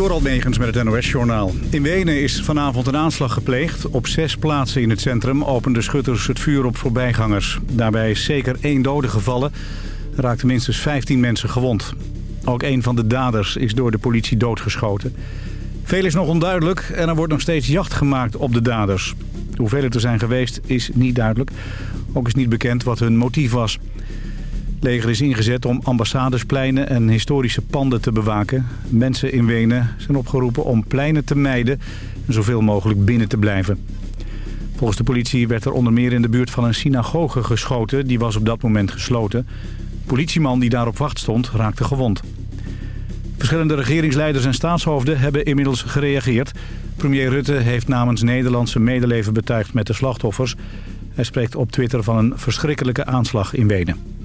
Door Megens met het NOS-journaal. In Wenen is vanavond een aanslag gepleegd. Op zes plaatsen in het centrum openden schutters het vuur op voorbijgangers. Daarbij is zeker één dode gevallen. Er raakten minstens 15 mensen gewond. Ook een van de daders is door de politie doodgeschoten. Veel is nog onduidelijk en er wordt nog steeds jacht gemaakt op de daders. Hoeveel het er zijn geweest is niet duidelijk. Ook is niet bekend wat hun motief was. Leger is ingezet om ambassadespleinen en historische panden te bewaken. Mensen in Wenen zijn opgeroepen om pleinen te mijden en zoveel mogelijk binnen te blijven. Volgens de politie werd er onder meer in de buurt van een synagoge geschoten. Die was op dat moment gesloten. Politieman die daar op wacht stond raakte gewond. Verschillende regeringsleiders en staatshoofden hebben inmiddels gereageerd. Premier Rutte heeft namens Nederlandse medeleven betuigd met de slachtoffers. Hij spreekt op Twitter van een verschrikkelijke aanslag in Wenen.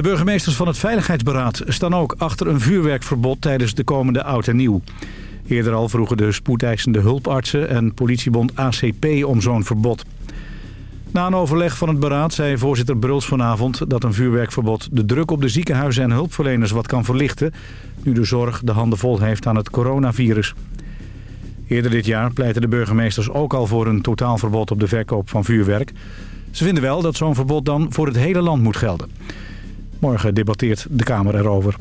De burgemeesters van het Veiligheidsberaad staan ook achter een vuurwerkverbod tijdens de komende oud en nieuw. Eerder al vroegen de spoedeisende hulpartsen en politiebond ACP om zo'n verbod. Na een overleg van het beraad zei voorzitter Bruls vanavond dat een vuurwerkverbod de druk op de ziekenhuizen en hulpverleners wat kan verlichten, nu de zorg de handen vol heeft aan het coronavirus. Eerder dit jaar pleitten de burgemeesters ook al voor een totaalverbod op de verkoop van vuurwerk. Ze vinden wel dat zo'n verbod dan voor het hele land moet gelden. Morgen debatteert de Kamer erover.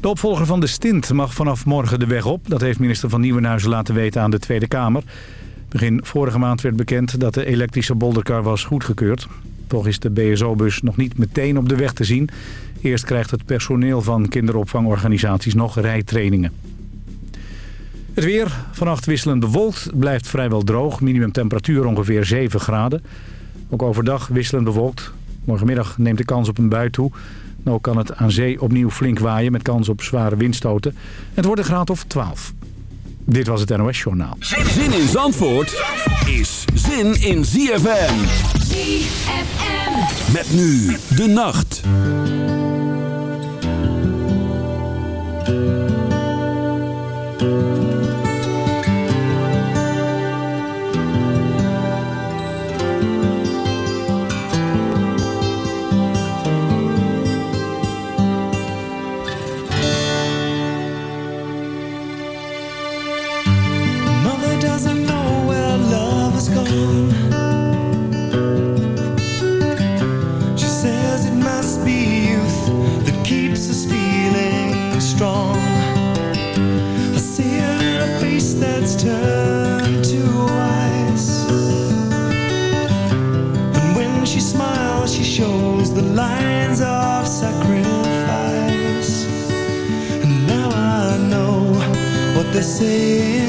De opvolger van de stint mag vanaf morgen de weg op. Dat heeft minister van Nieuwenhuizen laten weten aan de Tweede Kamer. Begin vorige maand werd bekend dat de elektrische bolderkar was goedgekeurd. Toch is de BSO-bus nog niet meteen op de weg te zien. Eerst krijgt het personeel van kinderopvangorganisaties nog rijtrainingen. Het weer, vannacht wisselend bewolkt, blijft vrijwel droog. Minimumtemperatuur ongeveer 7 graden. Ook overdag wisselend bewolkt. Morgenmiddag neemt de kans op een bui toe. Nou kan het aan zee opnieuw flink waaien met kans op zware windstoten. Het wordt een graad of 12. Dit was het NOS Journaal. Zin in Zandvoort is zin in ZFM. ZFM. Met nu de nacht. say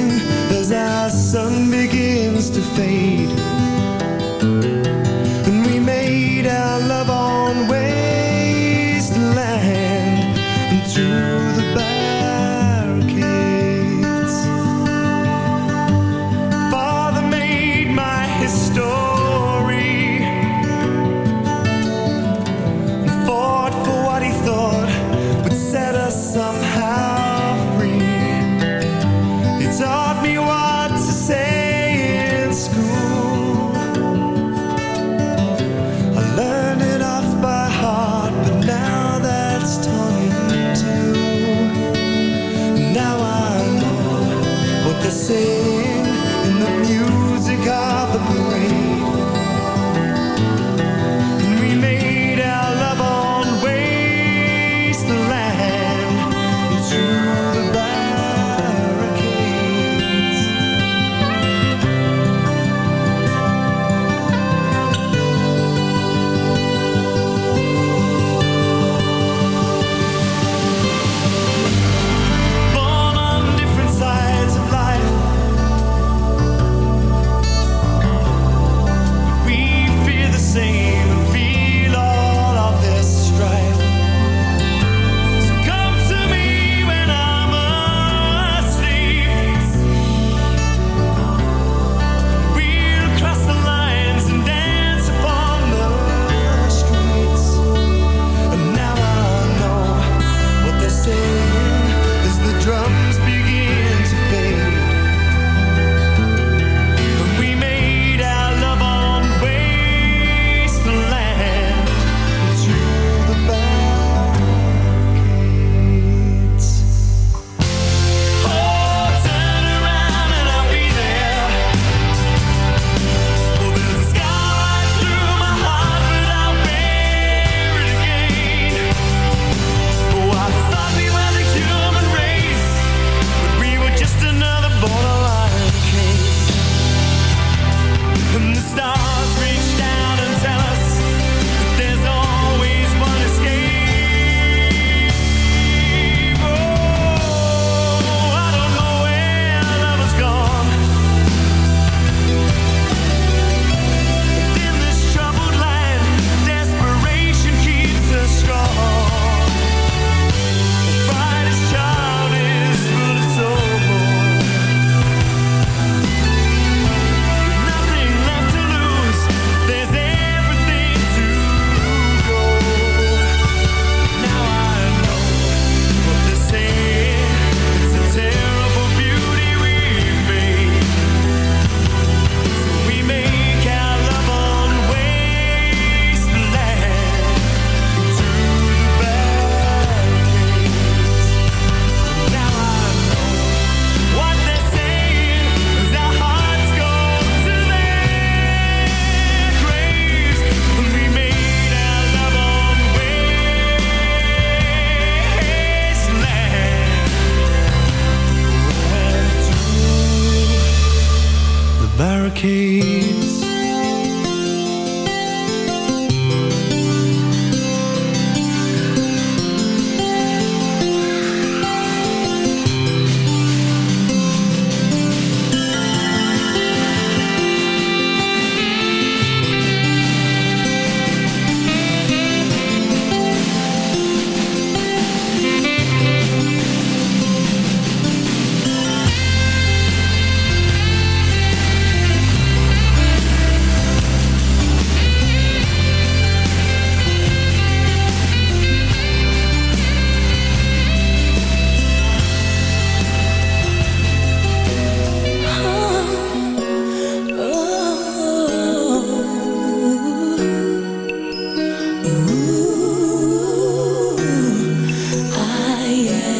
yeah.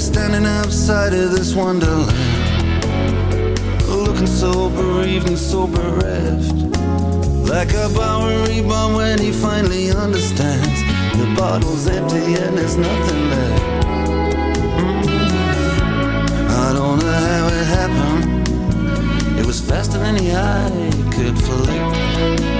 standing outside of this wonderland. Looking so bereaved and so bereft Like a Bowery reborn when he finally understands The bottle's empty and there's nothing left. Mm-hmm. I don't know how it happened. It was faster than the eye could flick.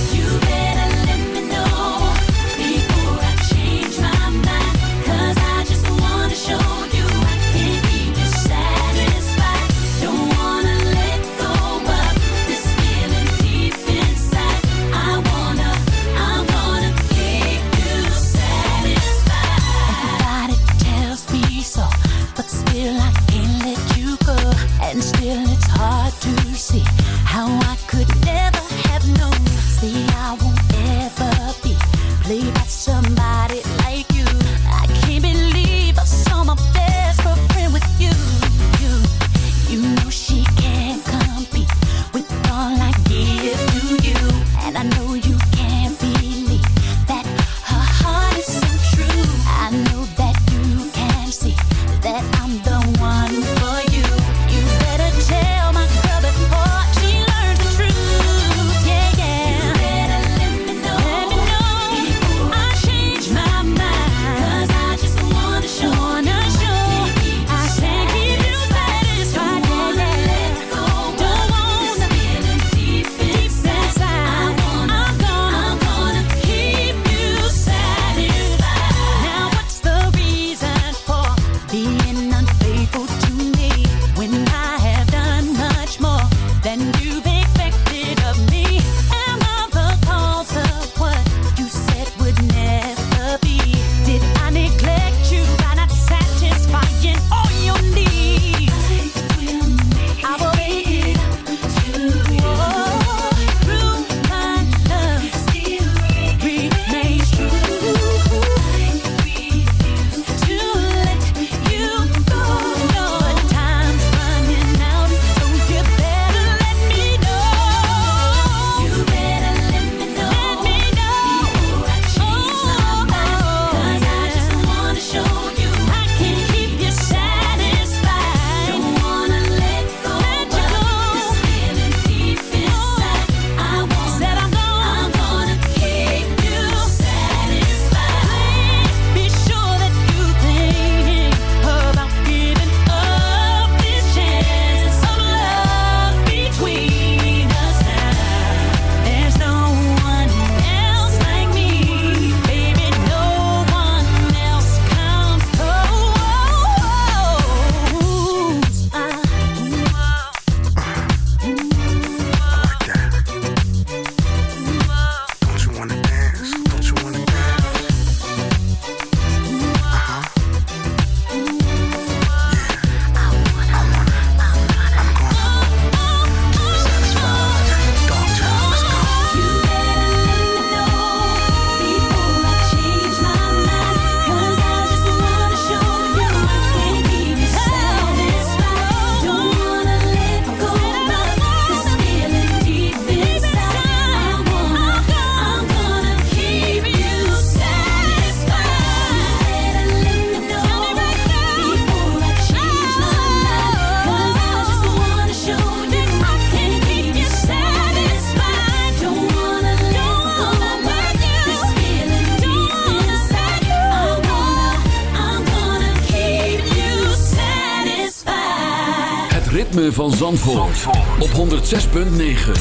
Zandvoort, Zandvoort. op 106.9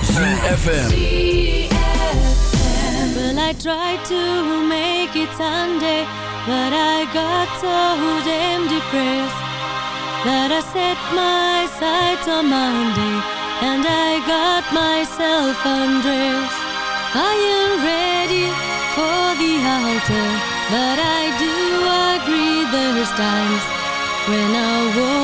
CFFM Well I tried to make it Sunday But I got so damn depressed That I set my sights on Monday And I got myself undressed. I am ready for the altar? But I do agree there's times when a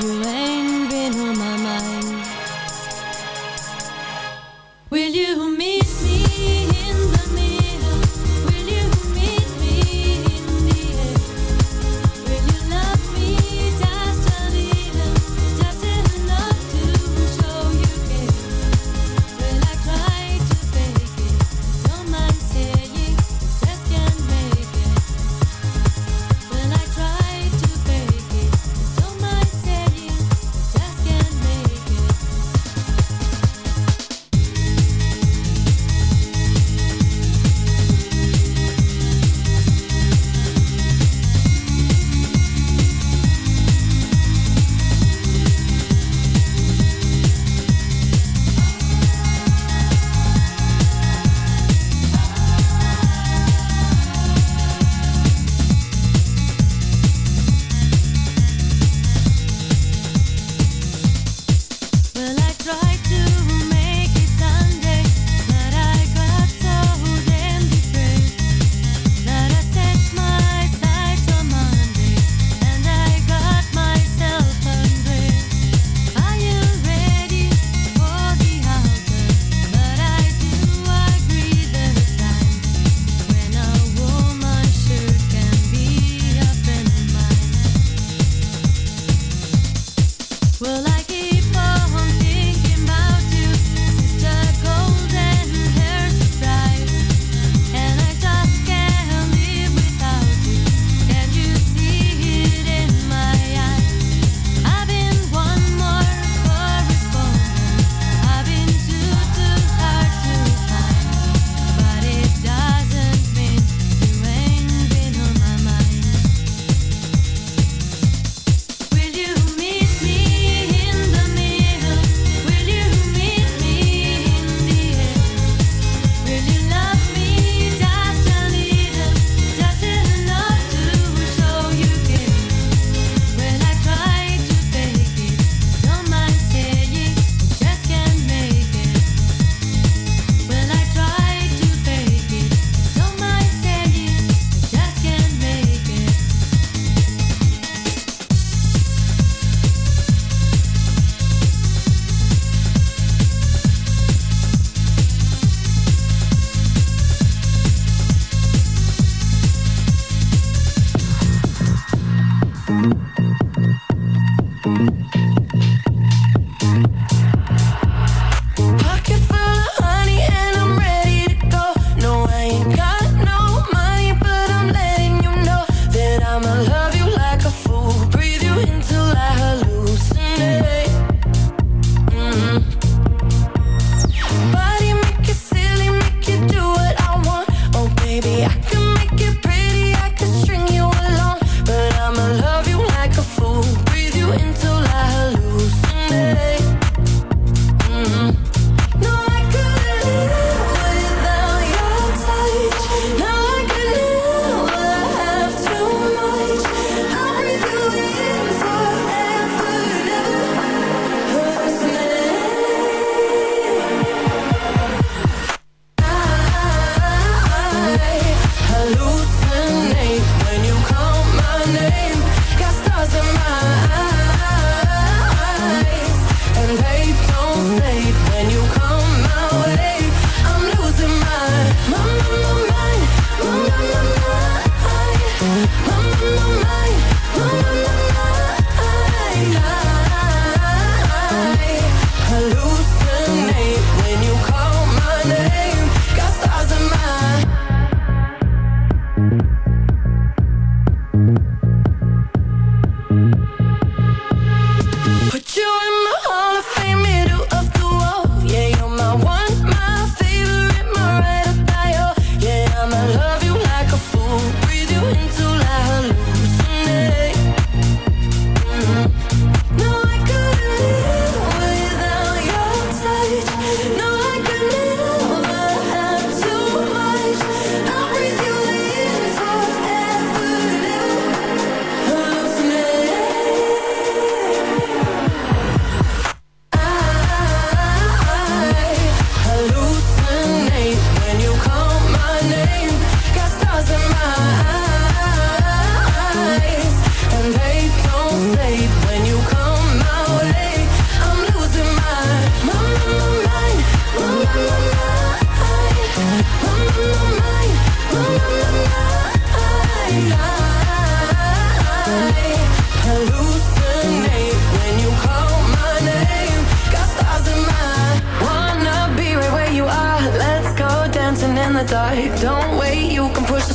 you ain't been on my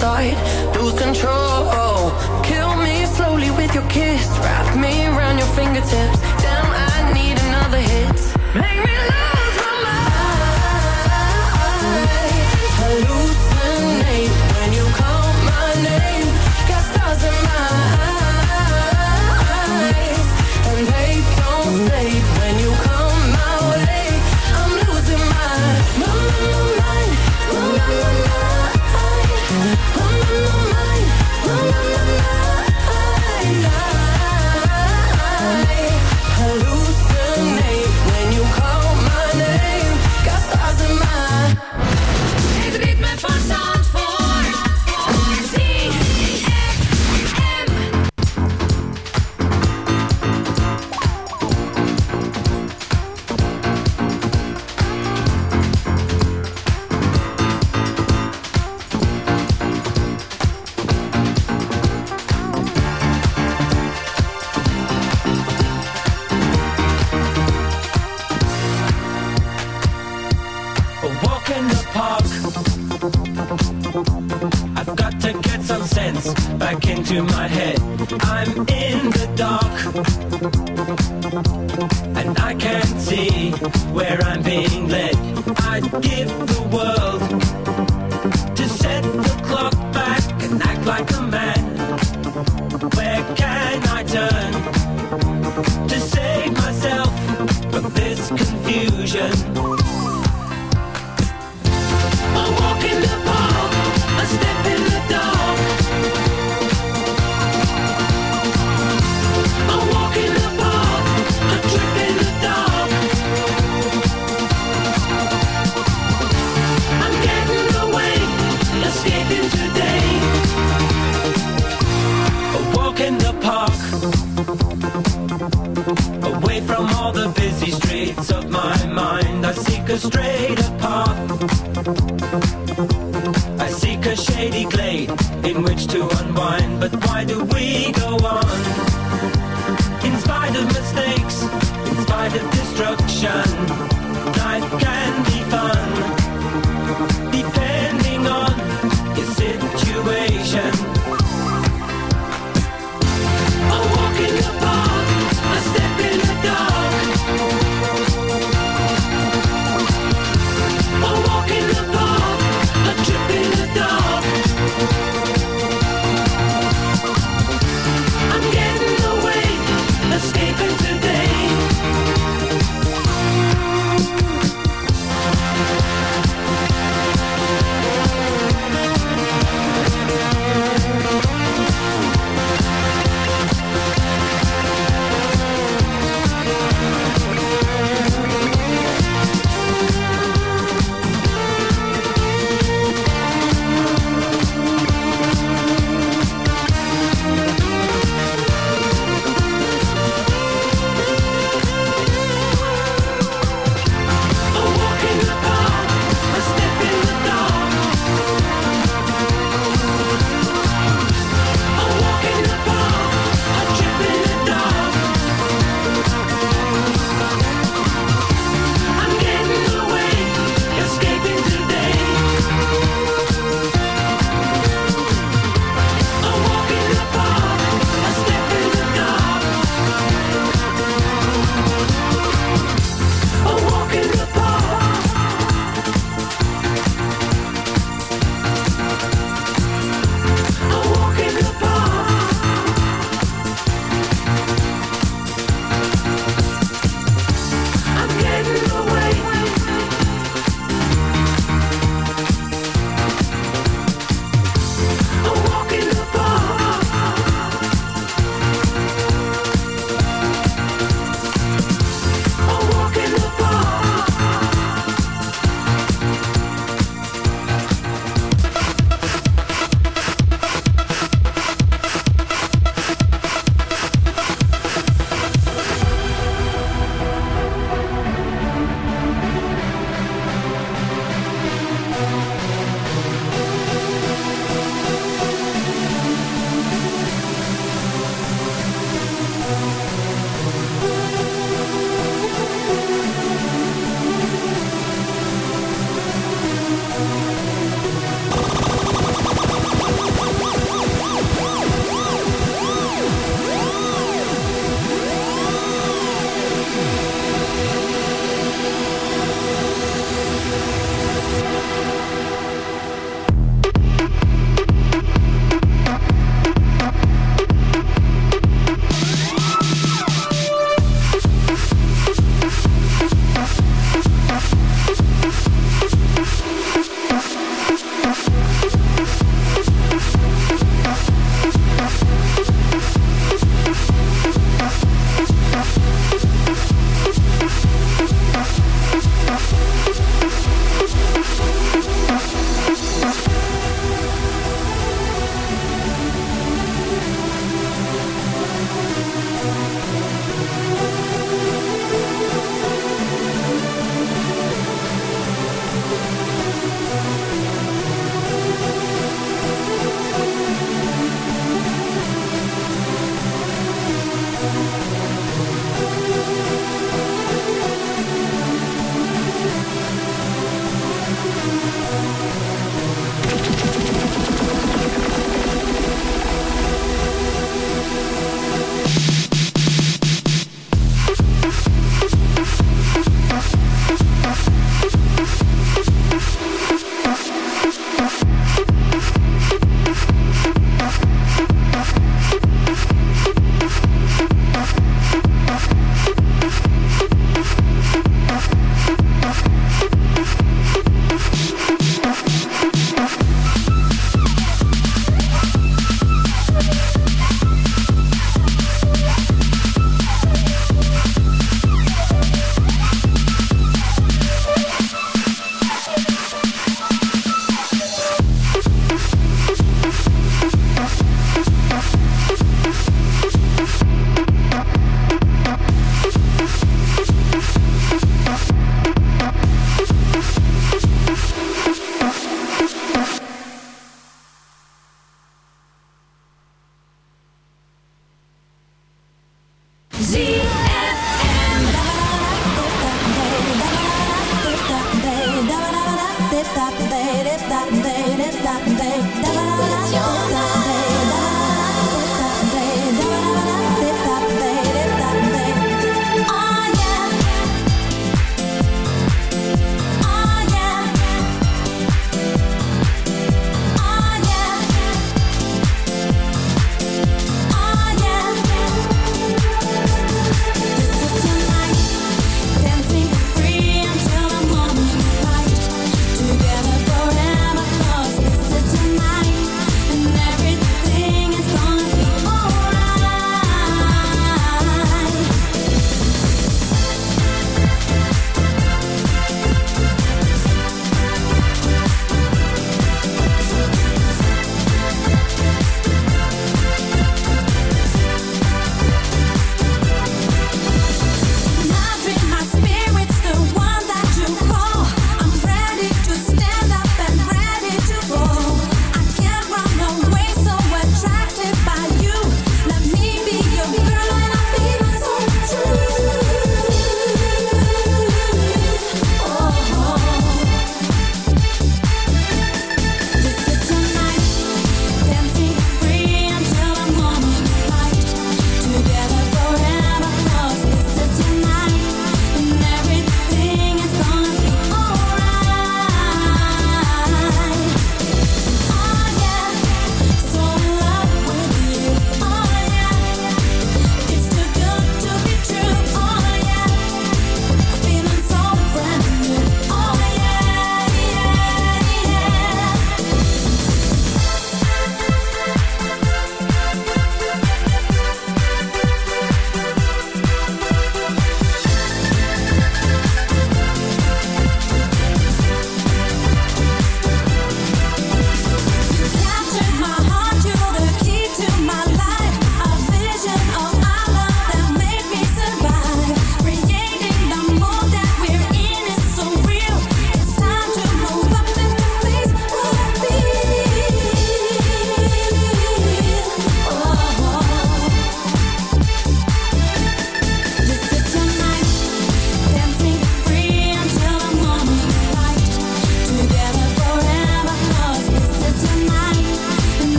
start can see where I'm being led. I'd give the world to set the clock back and act like a man. Where can I turn to save myself from this confusion? a straighter path. I seek a shady glade in which to unwind, but why do we go on? In spite of mistakes, in spite of destruction.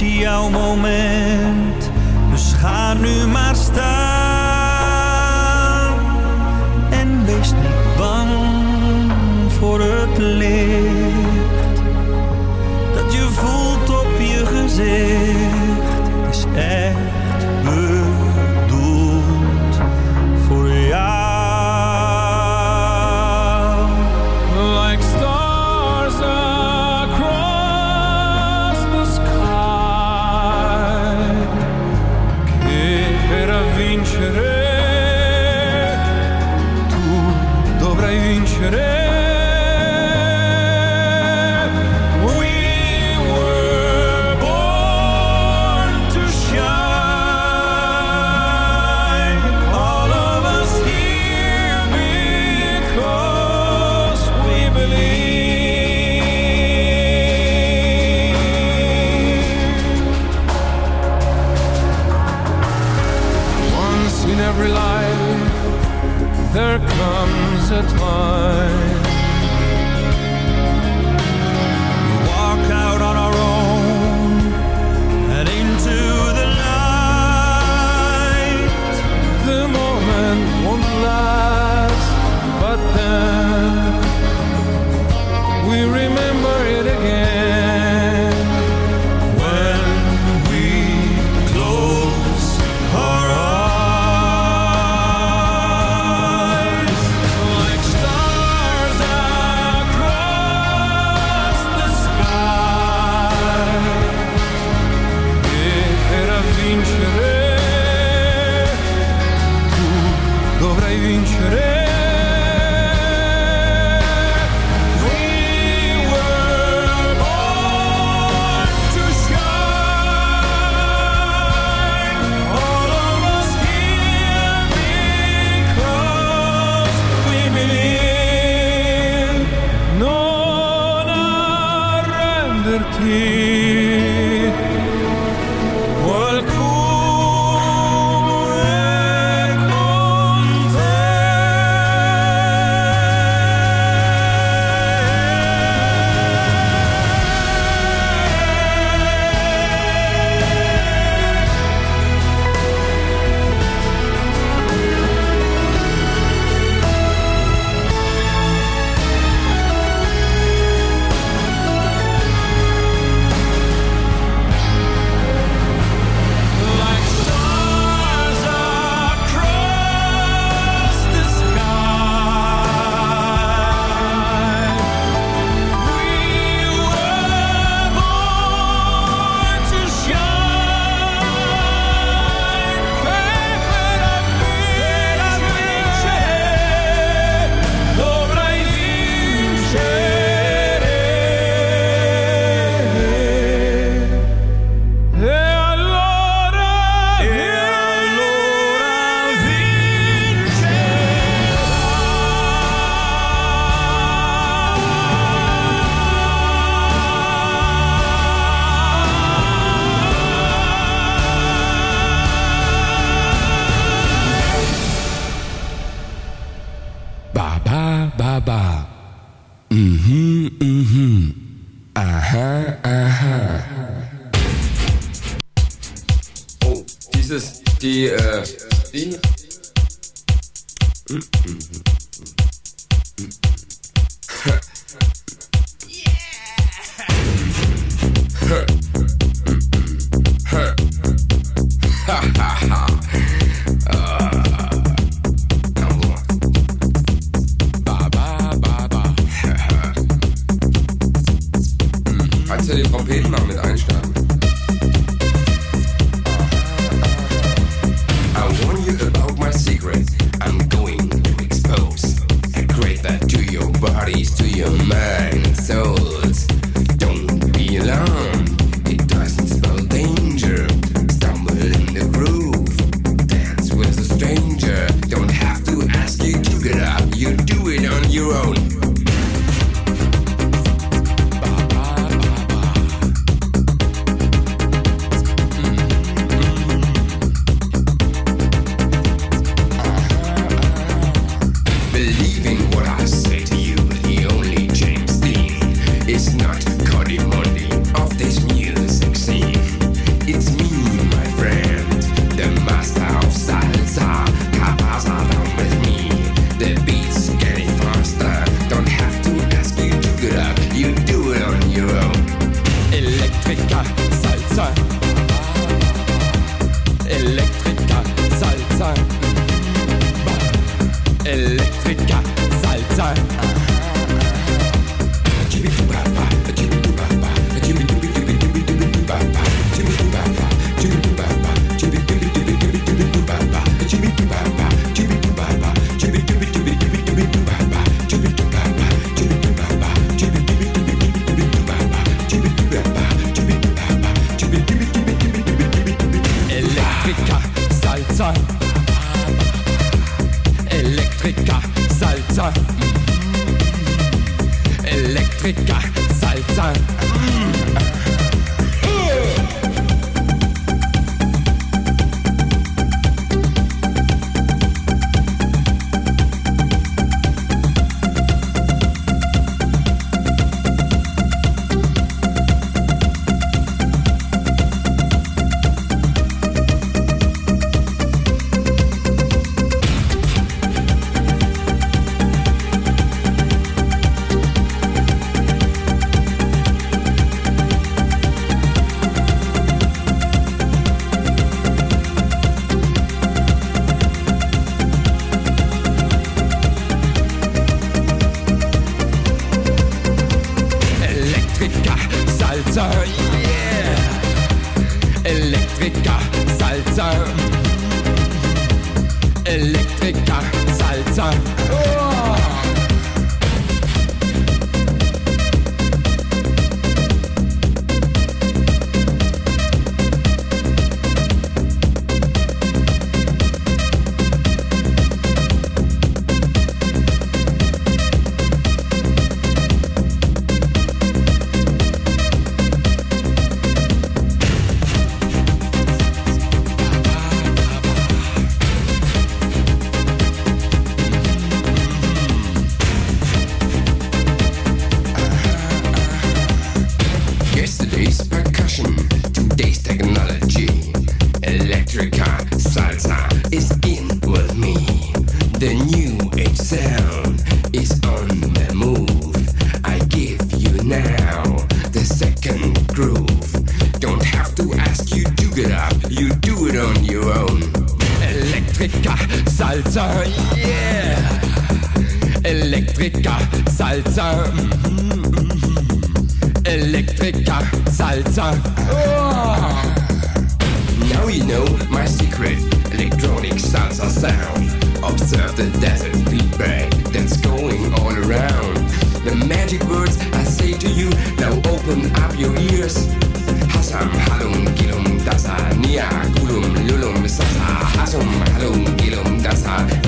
is jouw moment. Dus ga nu maar.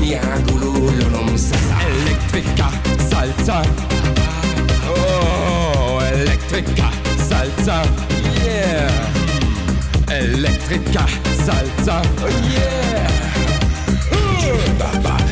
Electrica, Elektrika salsa. Oh, elektrika salsa. Yeah. Elektrika salsa. Oh, yeah. Uh.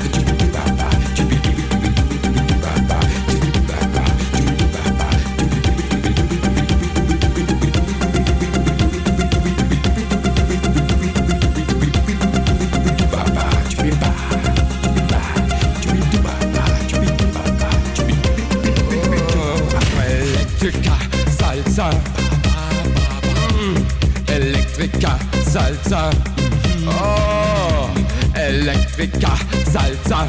Elektrika salza Oh, Elektrika Salsa.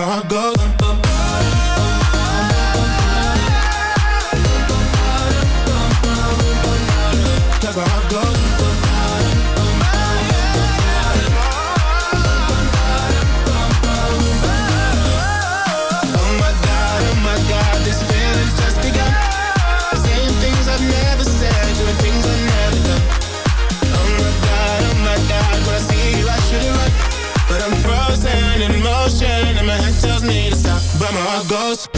I go goes